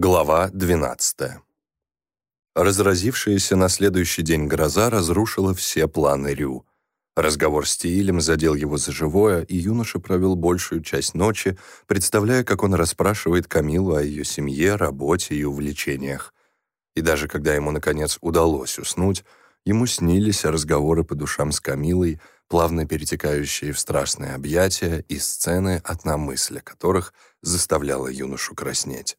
Глава 12. Разразившаяся на следующий день гроза разрушила все планы Рю. Разговор с Тиилем задел его за живое, и юноша провел большую часть ночи, представляя, как он расспрашивает Камилу о ее семье, работе и увлечениях. И даже когда ему, наконец, удалось уснуть, ему снились разговоры по душам с Камилой, плавно перетекающие в страстные объятия и сцены, одна мысль которых заставляла юношу краснеть.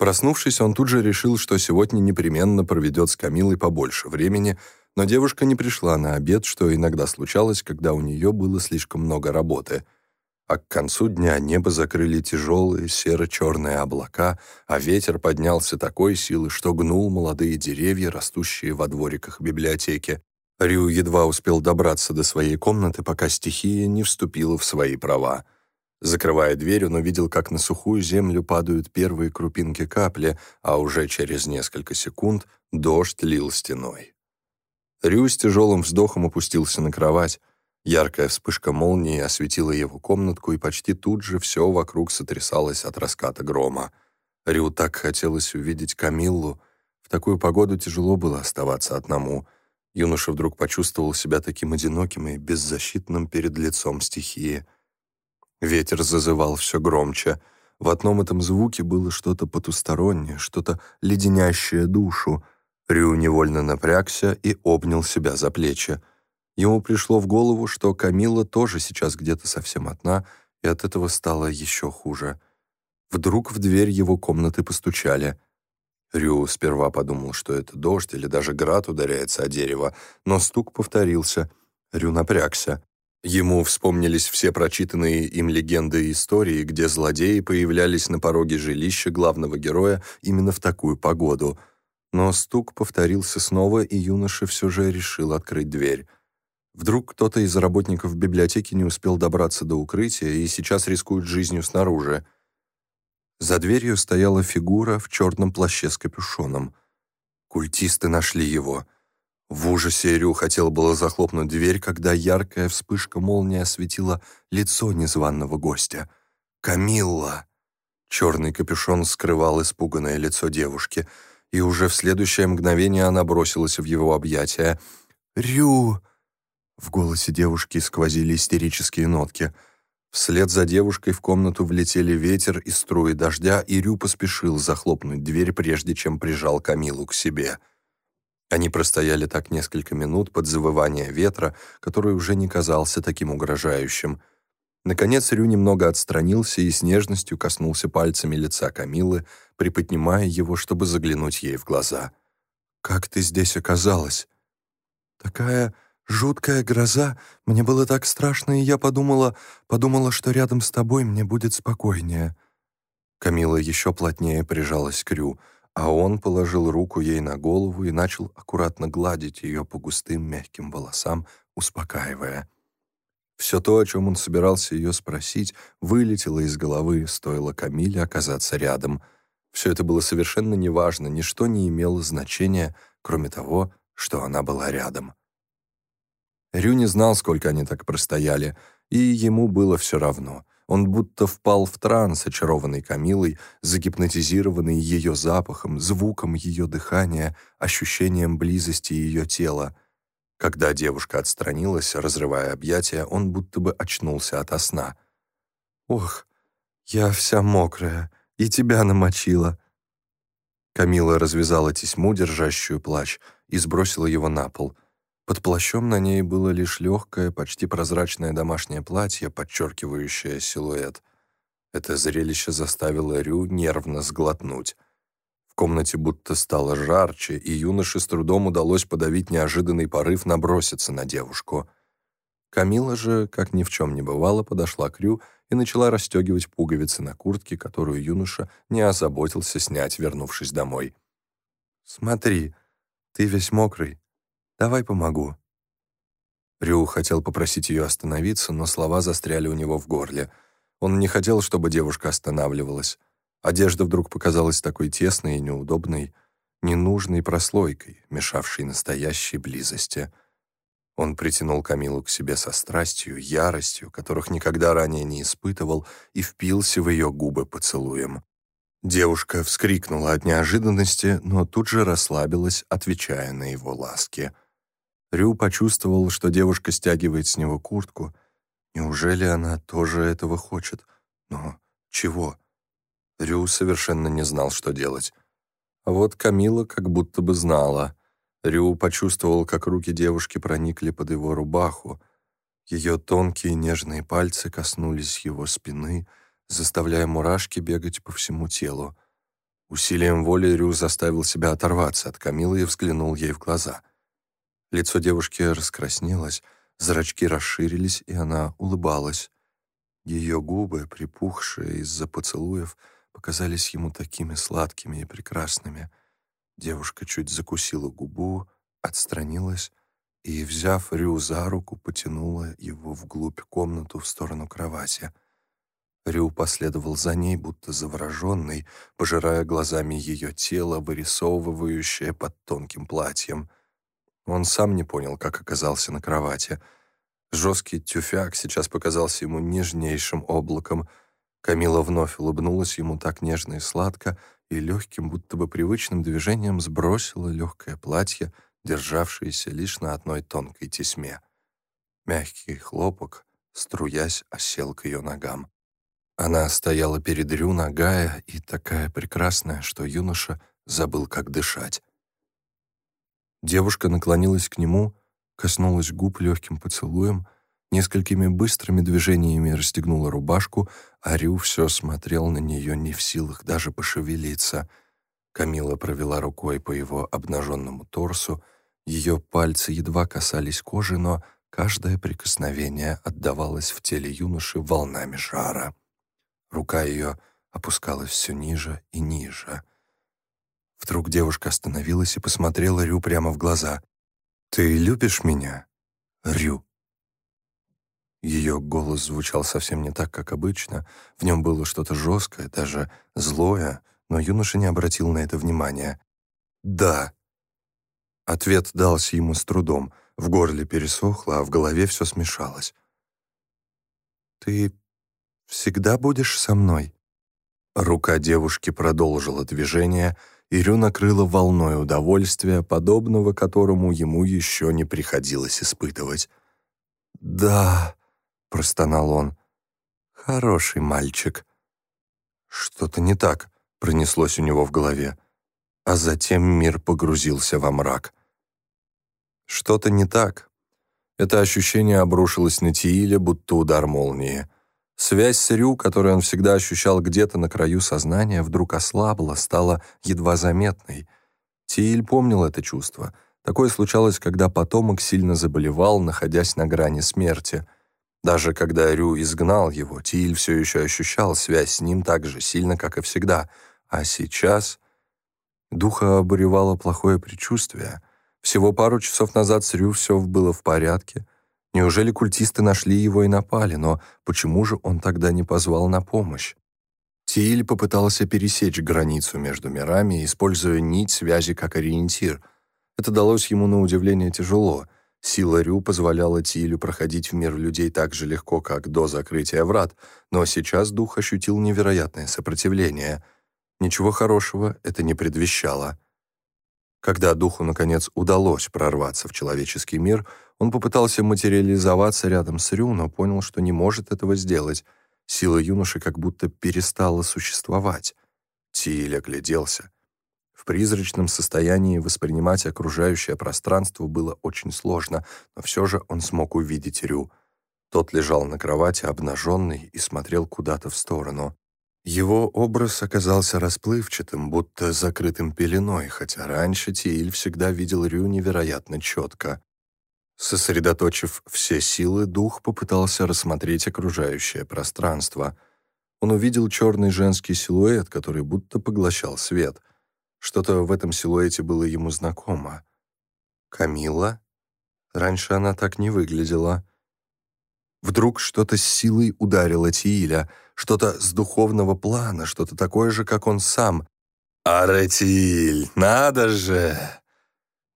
Проснувшись, он тут же решил, что сегодня непременно проведет с Камилой побольше времени, но девушка не пришла на обед, что иногда случалось, когда у нее было слишком много работы. А к концу дня небо закрыли тяжелые серо-черные облака, а ветер поднялся такой силы, что гнул молодые деревья, растущие во двориках библиотеки. Рю едва успел добраться до своей комнаты, пока стихия не вступила в свои права. Закрывая дверь, он увидел, как на сухую землю падают первые крупинки капли, а уже через несколько секунд дождь лил стеной. Рю с тяжелым вздохом опустился на кровать. Яркая вспышка молнии осветила его комнатку, и почти тут же все вокруг сотрясалось от раската грома. Рю так хотелось увидеть Камиллу. В такую погоду тяжело было оставаться одному. Юноша вдруг почувствовал себя таким одиноким и беззащитным перед лицом стихии — Ветер зазывал все громче. В одном этом звуке было что-то потустороннее, что-то леденящее душу. Рю невольно напрягся и обнял себя за плечи. Ему пришло в голову, что Камила тоже сейчас где-то совсем одна, и от этого стало еще хуже. Вдруг в дверь его комнаты постучали. Рю сперва подумал, что это дождь или даже град ударяется о дерево, но стук повторился. Рю напрягся. Ему вспомнились все прочитанные им легенды и истории, где злодеи появлялись на пороге жилища главного героя именно в такую погоду. Но стук повторился снова, и юноша все же решил открыть дверь. Вдруг кто-то из работников библиотеки не успел добраться до укрытия и сейчас рискует жизнью снаружи. За дверью стояла фигура в черном плаще с капюшоном. Культисты нашли его — в ужасе Рю хотел было захлопнуть дверь, когда яркая вспышка молнии осветила лицо незваного гостя. «Камилла!» Черный капюшон скрывал испуганное лицо девушки, и уже в следующее мгновение она бросилась в его объятия. «Рю!» В голосе девушки сквозили истерические нотки. Вслед за девушкой в комнату влетели ветер и струи дождя, и Рю поспешил захлопнуть дверь, прежде чем прижал Камилу к себе. Они простояли так несколько минут под завывание ветра, который уже не казался таким угрожающим. Наконец Рю немного отстранился и с нежностью коснулся пальцами лица Камилы, приподнимая его, чтобы заглянуть ей в глаза. «Как ты здесь оказалась?» «Такая жуткая гроза. Мне было так страшно, и я подумала, подумала, что рядом с тобой мне будет спокойнее». Камила еще плотнее прижалась к Рю, а он положил руку ей на голову и начал аккуратно гладить ее по густым мягким волосам, успокаивая. Все то, о чем он собирался ее спросить, вылетело из головы, стоило Камиле оказаться рядом. Все это было совершенно неважно, ничто не имело значения, кроме того, что она была рядом. Рю не знал, сколько они так простояли, и ему было все равно — он будто впал в транс, очарованный Камилой, загипнотизированный ее запахом, звуком ее дыхания, ощущением близости ее тела. Когда девушка отстранилась, разрывая объятия, он будто бы очнулся ото сна. «Ох, я вся мокрая, и тебя намочила». Камила развязала тесьму, держащую плащ, и сбросила его на пол — под плащом на ней было лишь легкое, почти прозрачное домашнее платье, подчеркивающее силуэт. Это зрелище заставило Рю нервно сглотнуть. В комнате будто стало жарче, и юноше с трудом удалось подавить неожиданный порыв наброситься на девушку. Камила же, как ни в чем не бывало, подошла к Рю и начала расстегивать пуговицы на куртке, которую юноша не озаботился снять, вернувшись домой. «Смотри, ты весь мокрый», Давай помогу». Рю хотел попросить ее остановиться, но слова застряли у него в горле. Он не хотел, чтобы девушка останавливалась. Одежда вдруг показалась такой тесной и неудобной, ненужной прослойкой, мешавшей настоящей близости. Он притянул Камилу к себе со страстью, яростью, которых никогда ранее не испытывал, и впился в ее губы поцелуем. Девушка вскрикнула от неожиданности, но тут же расслабилась, отвечая на его ласки. Рю почувствовал, что девушка стягивает с него куртку. Неужели она тоже этого хочет? Но чего? Рю совершенно не знал, что делать. А вот Камила как будто бы знала. Рю почувствовал, как руки девушки проникли под его рубаху. Ее тонкие нежные пальцы коснулись его спины, заставляя мурашки бегать по всему телу. Усилием воли Рю заставил себя оторваться от Камилы и взглянул ей в глаза. Лицо девушки раскраснелось, зрачки расширились, и она улыбалась. Ее губы, припухшие из-за поцелуев, показались ему такими сладкими и прекрасными. Девушка чуть закусила губу, отстранилась и, взяв Рю за руку, потянула его вглубь комнату в сторону кровати. Рю последовал за ней, будто завороженный, пожирая глазами ее тело, вырисовывающее под тонким платьем. Он сам не понял, как оказался на кровати. Жесткий тюфяк сейчас показался ему нежнейшим облаком — Камила вновь улыбнулась ему так нежно и сладко, и легким, будто бы привычным движением сбросила легкое платье, державшееся лишь на одной тонкой тесьме. Мягкий хлопок, струясь, осел к ее ногам. Она стояла перед Рю нагая и такая прекрасная, что юноша забыл, как дышать. Девушка наклонилась к нему, коснулась губ легким поцелуем — Несколькими быстрыми движениями расстегнула рубашку, а Рю все смотрел на нее не в силах даже пошевелиться. Камила провела рукой по его обнаженному торсу, ее пальцы едва касались кожи, но каждое прикосновение отдавалось в теле юноши волнами жара. Рука ее опускалась все ниже и ниже. Вдруг девушка остановилась и посмотрела Рю прямо в глаза. «Ты любишь меня, Рю?» Ее голос звучал совсем не так, как обычно. В нем было что-то жесткое, даже злое, но юноша не обратил на это внимания. «Да». Ответ дался ему с трудом. В горле пересохло, а в голове все смешалось. «Ты всегда будешь со мной?» Рука девушки продолжила движение, и Рю накрыла волной удовольствия, подобного которому ему еще не приходилось испытывать. «Да», простонал он. «Хороший мальчик». Что-то не так пронеслось у него в голове, а затем мир погрузился во мрак. Что-то не так. Это ощущение обрушилось на Тииля, будто удар молнии. Связь с Рю, которую он всегда ощущал где-то на краю сознания, вдруг ослабла, стала едва заметной. Тииль помнил это чувство. Такое случалось, когда потомок сильно заболевал, находясь на грани смерти — даже когда Рю изгнал его, Тиль все еще ощущал связь с ним так же сильно, как и всегда. А сейчас духа обуревало плохое предчувствие. Всего пару часов назад с Рю все было в порядке. Неужели культисты нашли его и напали? Но почему же он тогда не позвал на помощь? Тиль попытался пересечь границу между мирами, используя нить связи как ориентир. Это далось ему на удивление тяжело — Сила Рю позволяла Тилю проходить в мир людей так же легко, как до закрытия врат, но сейчас дух ощутил невероятное сопротивление. Ничего хорошего это не предвещало. Когда духу, наконец, удалось прорваться в человеческий мир, он попытался материализоваться рядом с Рю, но понял, что не может этого сделать. Сила юноши как будто перестала существовать. Тиль огляделся. В призрачном состоянии воспринимать окружающее пространство было очень сложно, но все же он смог увидеть Рю. Тот лежал на кровати, обнаженный, и смотрел куда-то в сторону. Его образ оказался расплывчатым, будто закрытым пеленой, хотя раньше Тииль всегда видел Рю невероятно четко. Сосредоточив все силы, дух попытался рассмотреть окружающее пространство. Он увидел черный женский силуэт, который будто поглощал свет — что-то в этом силуэте было ему знакомо. Камила? Раньше она так не выглядела. Вдруг что-то с силой ударило Тииля, что-то с духовного плана, что-то такое же, как он сам. «Аратиль, надо же!»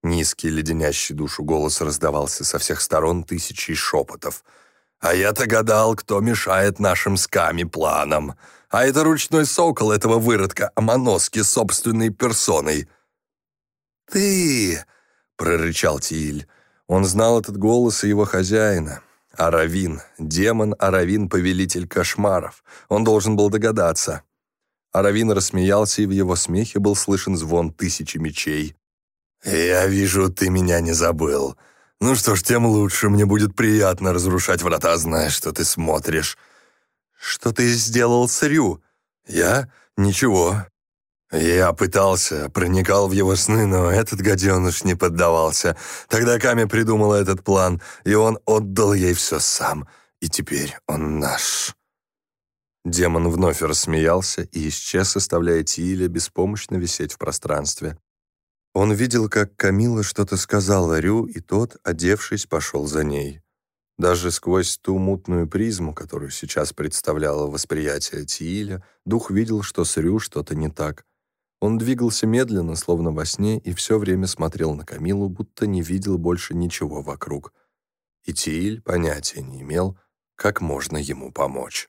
Низкий, леденящий душу голос раздавался со всех сторон тысячей шепотов. А я-то гадал, кто мешает нашим сками планам. А это ручной сокол этого выродка Амоноски собственной персоной». «Ты!» — прорычал Тиль. Он знал этот голос и его хозяина. Аравин, демон Аравин, повелитель кошмаров. Он должен был догадаться. Аравин рассмеялся, и в его смехе был слышен звон тысячи мечей. «Я вижу, ты меня не забыл. Ну что ж, тем лучше. Мне будет приятно разрушать врата, зная, что ты смотришь». «Что ты сделал с Рю?» «Я? Ничего. Я пытался, проникал в его сны, но этот гаденыш не поддавался. Тогда Ками придумала этот план, и он отдал ей все сам. И теперь он наш». Демон вновь рассмеялся и исчез, оставляя Тииля беспомощно висеть в пространстве. Он видел, как Камила что-то сказала Рю, и тот, одевшись, пошел за ней. Даже сквозь ту мутную призму, которую сейчас представляло восприятие Тииля, дух видел, что с Рю что-то не так. Он двигался медленно, словно во сне, и все время смотрел на Камилу, будто не видел больше ничего вокруг. И Тииль понятия не имел, как можно ему помочь.